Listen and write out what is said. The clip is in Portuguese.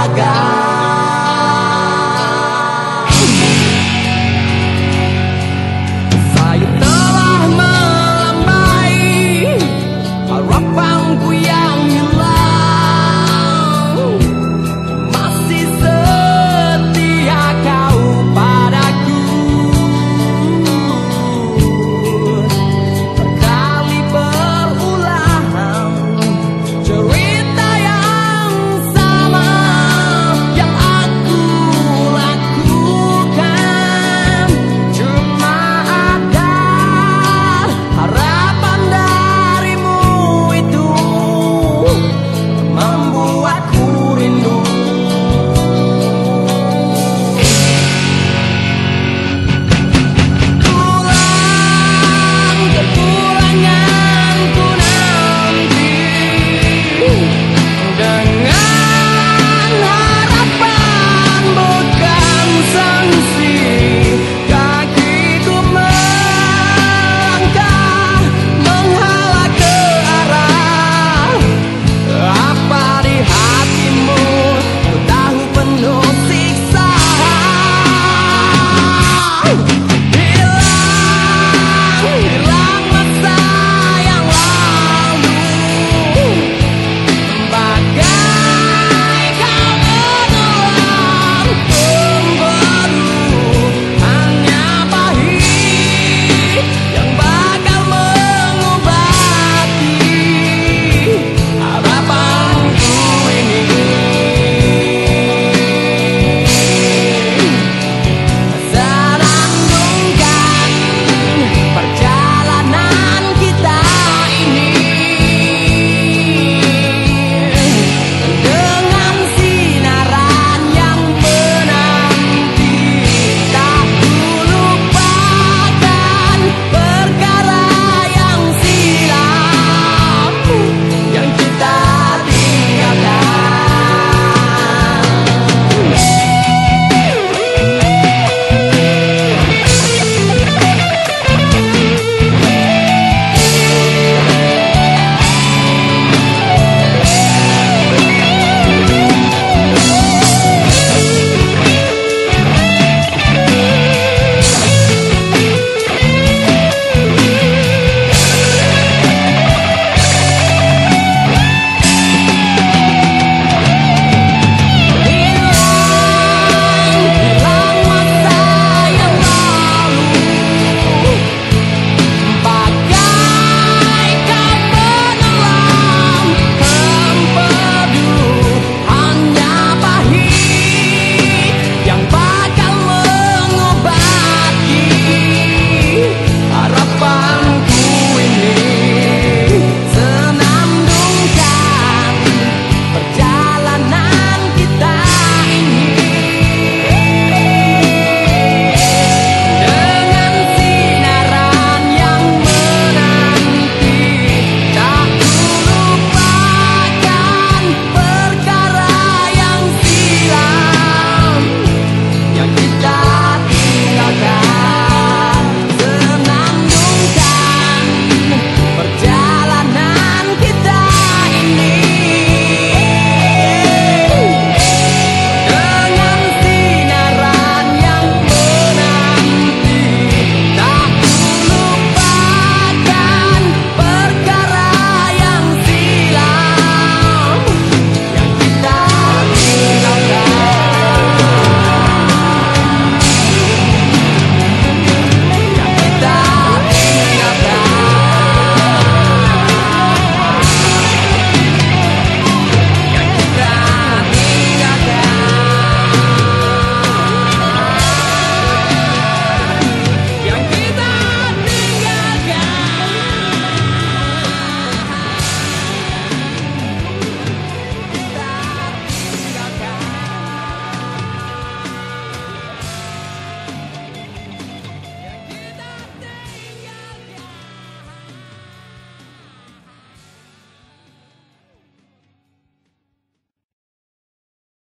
pagar.